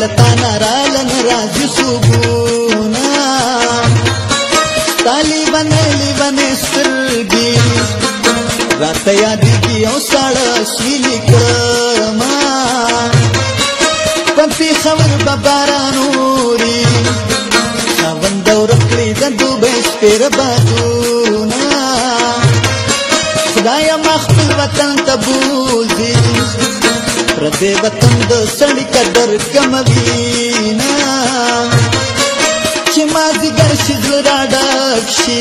لتا نارالن راځي خوبونه طالبان لیوان سترګي راته یاد کی او ساړه شیلی کما پتی خبر ببارانوري خوند اور کړی د دوبه سپیر بادونه خدایا مخ وطن تبو بے وطن د سړی قدر کم وینا چې ما زګر شي زړه ډک شي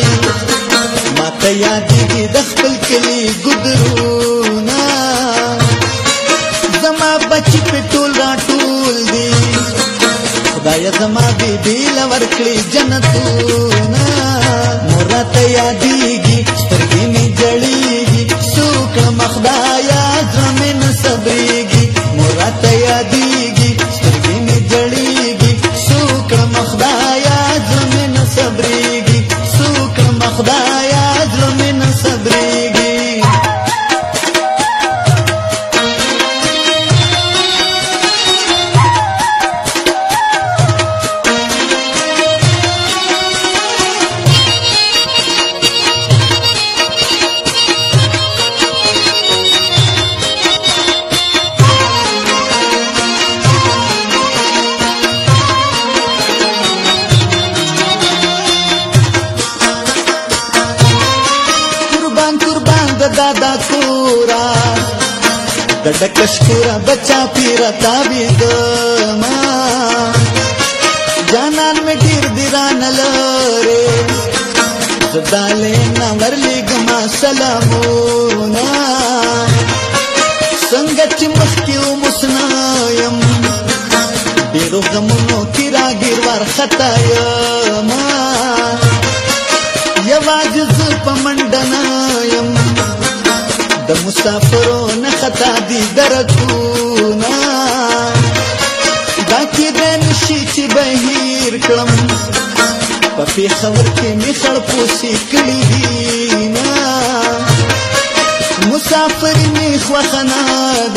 ما ته یاد دي د خپل کلی ګدرونه زما بچی په ټول را ټول دي خدای زما بي بي لور کړی جنتونه مور ته یادېږي دادا کورا دډکش کورا بچا پیرا تابید ما جانان می ډیر دیران لره زداله نمبر لګما سلامونه څنګه چې مخکې ومسنایم ډیرو غمونو کې راګیر ور خطایم یواز ز پمندنه د مسافرو نه خطا دي درکونه دا کې د نشي چې بهیر کړم په پیښور کې می خړ پوسی کړی دي نه مسافر می خوښ نه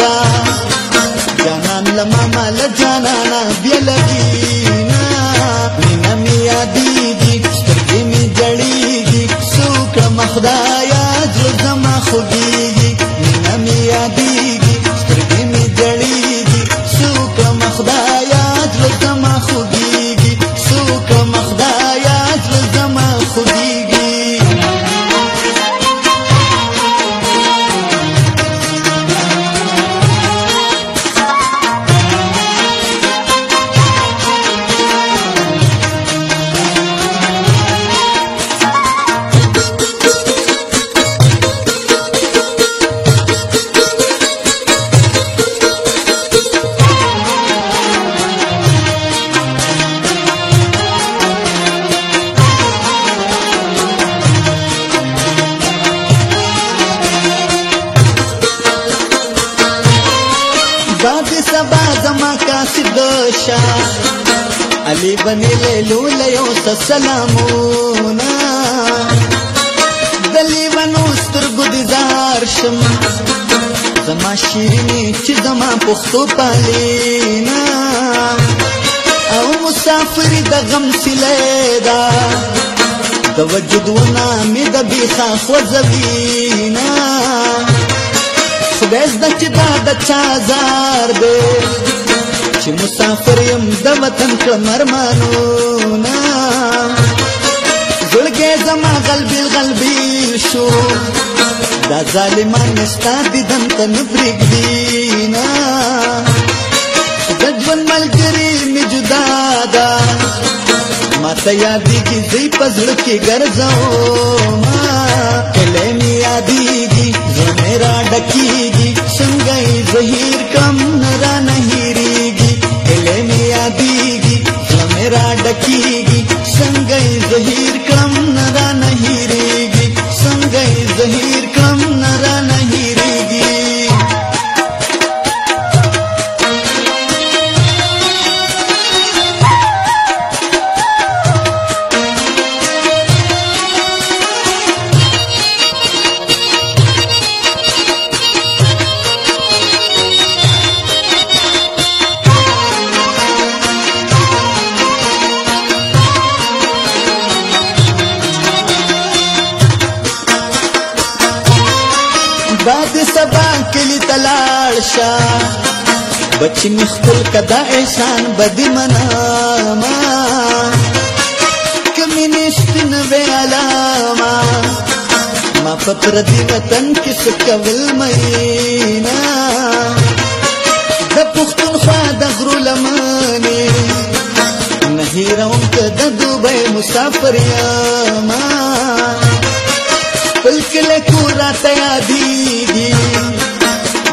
دا جانان لمه مال جانانا بیا لګي شا علي بني ليلو ليو سلامونا دلی ونو سترګو دي زار شم زما شیرینی چې زما پښتو پالینا او مسافر د غم سلی دا د وجود ونا می د بیخا خوځوینا خدای زده چې دا د چا زار دی چې مسافر يم د وطن کمرمانو نا زړګې زما قلبي قلبي شو دا ظالمان نشتا دیدن ته نفرق دینا دجون ملګری می جدا دا ماته یادې کی زی پزړ کې ګرځاو ما کله می یادېږي زمرا ډکیږي څنګه زهیر کم aquí. بچ می خپل کدا احسان بدی مناما کمی نشت نوی علاما ما فقر دی وطن کس کول مینا د پختون خوا د غرو لمانی نهیرون که د دوبی مسافر یاما پلکل کورا تیادی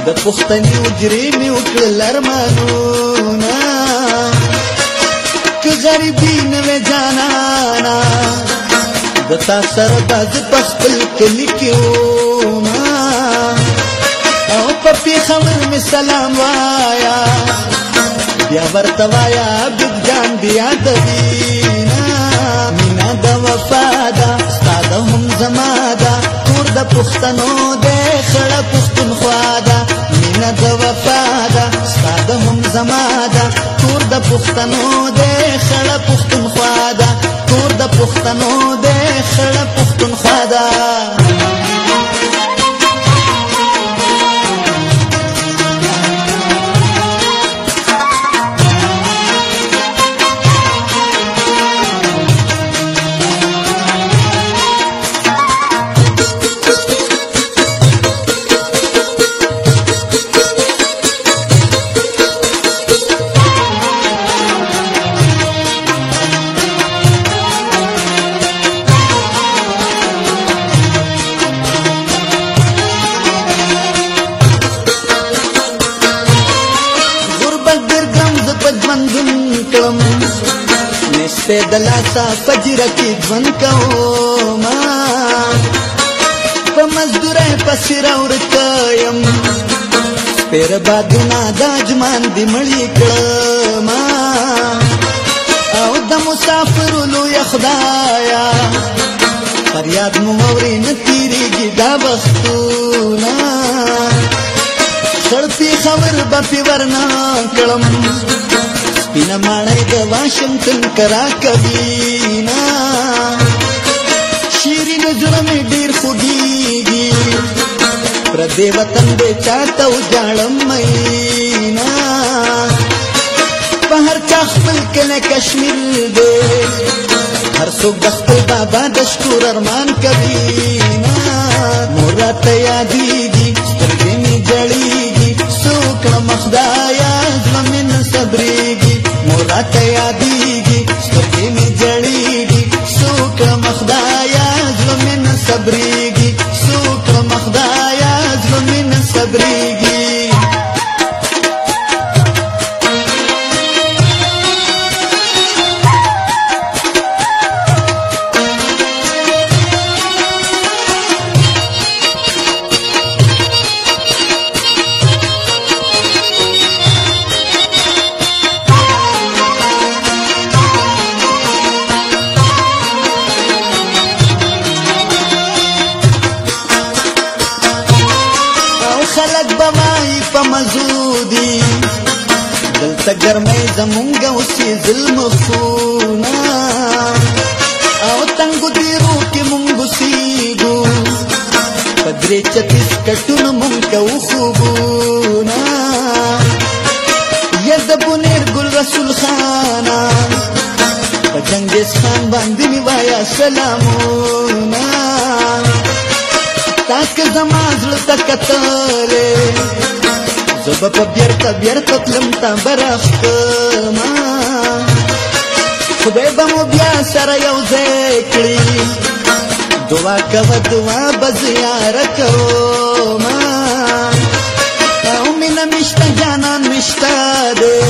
د پښتني وجري مې وکړل ارمانونه که غریبي نه وې جانانا د تا سره د خپل کلی کې وما او په پیښور مې سلام وایا بیا ورته وایا بګ جان بیا د دینا مینا د وفادا ستاده هم زمادا کور د پښتنو د خړه مینه د وفا ده ستا د هم زما ده کور د پښتنو دی خړه پښتونخوا ده کور د پښتنو دی خړه پښتونخوا ده سا پجر کې ژوند کوم په مزدوره پسې راورته يم پیر بادنا د اجمان دی مړی کړم او د مسافر لو خدایا فریاد مو اوري نتیریږي دا وختونه سړپی خبر به ورنا کلم سپینه مړی د واشم تل کرا کبینا شیرین زړه مې ډیر خوږیږي پردې وطن دې چاته وجاړم مینا په هر چا خپل کله کشمیر دې هر څوک د خپل بابا د شکر ارمان کوي مورا ته یادېږي سترګې مې جړېږي څوک مخدایا ಕಥೆಯಾದ ګرمې زمونږ اوسې ظلم خونه او تنګو تیرو کې مونږ سیګو پدرې چتې کټونو مونږ او خوبونه ید بنیر ګل رسول خانا په چنګیز خان باندې می وایا سلامونه تاک زما زړه تکتلې زب په بیرته بیرته تلم تا برختما خدای به مو بیا سره یو ځای کړي دعا کوه دعا به زیاره کوما او مینه مشته جانان مشته دی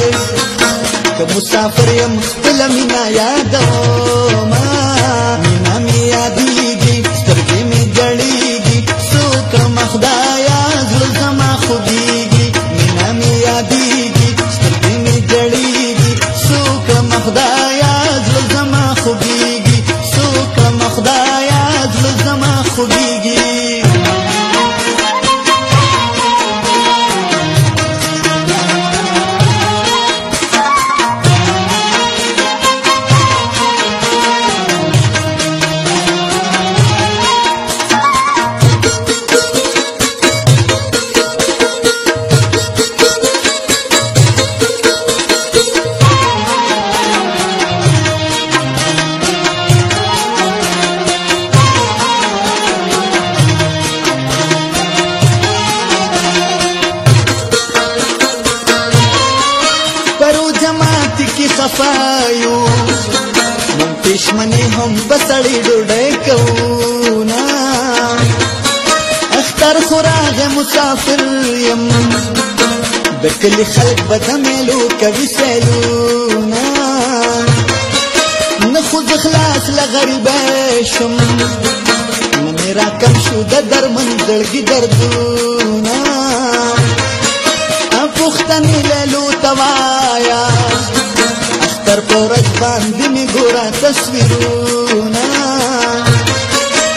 که مسافر یم خپله مینه یادوما مسافر يم د کلی خلک به د میلو کوي سیلونه نه خو زه خلاص له غریبه شم نه مې راکم شو د درمن زړګي دردونه پوښتنې لیلو ته وایه اختر په ورځ باندې مې ګوره تصویرونه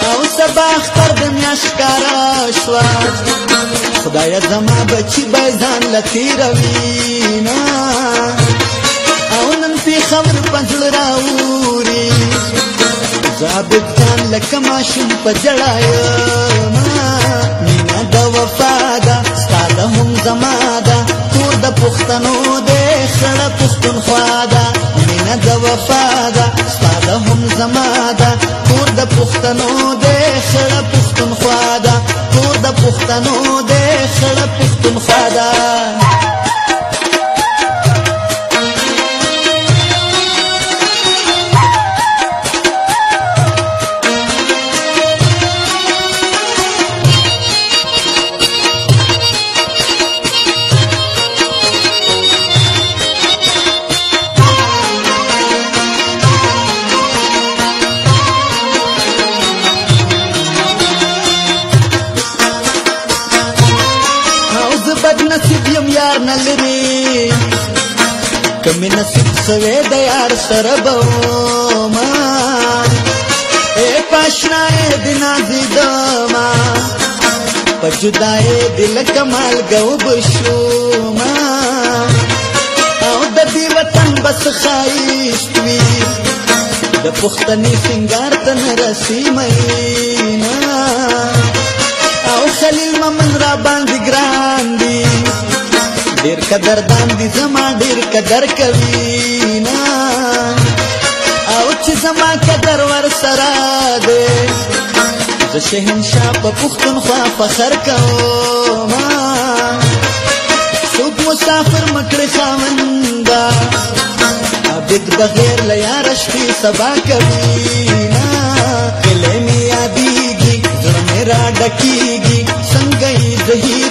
او سبا اختر د میاشت ښکاره شوه خدای زما بچی به ځان لتیروي نه او نن پې خبر پنځل راوري ثابت خان لکه ماشوم په جړایم مینه د وفا ده ستا د هم زما ده کور د پښتنو دی خړه پښتونخوا ده مینه د وفا ده ستا د هم زما ده کور د پښتنو دی خړه پښتونخوا نه لري کمی نصیب سوی د یار سره به ما اے پاشنا دې نازې دما په جدای دل کمال غو بشو ما او د دې وطن بس خایشت وی د پښتني سنگار تن رسی مینا او خلیل ممن را باندې ګران ډیر قدر دان دي زما ډیر قدر کوي نا او چې زما قدر ور سره ده زه شهنشاه په پښتونخوا فخر کوم څوک مسافر مکړ خاوندا عبد بغیر له یار شپې سبا کوي نا کله می یادېږي زړه مې را ډکېږي څنګه یې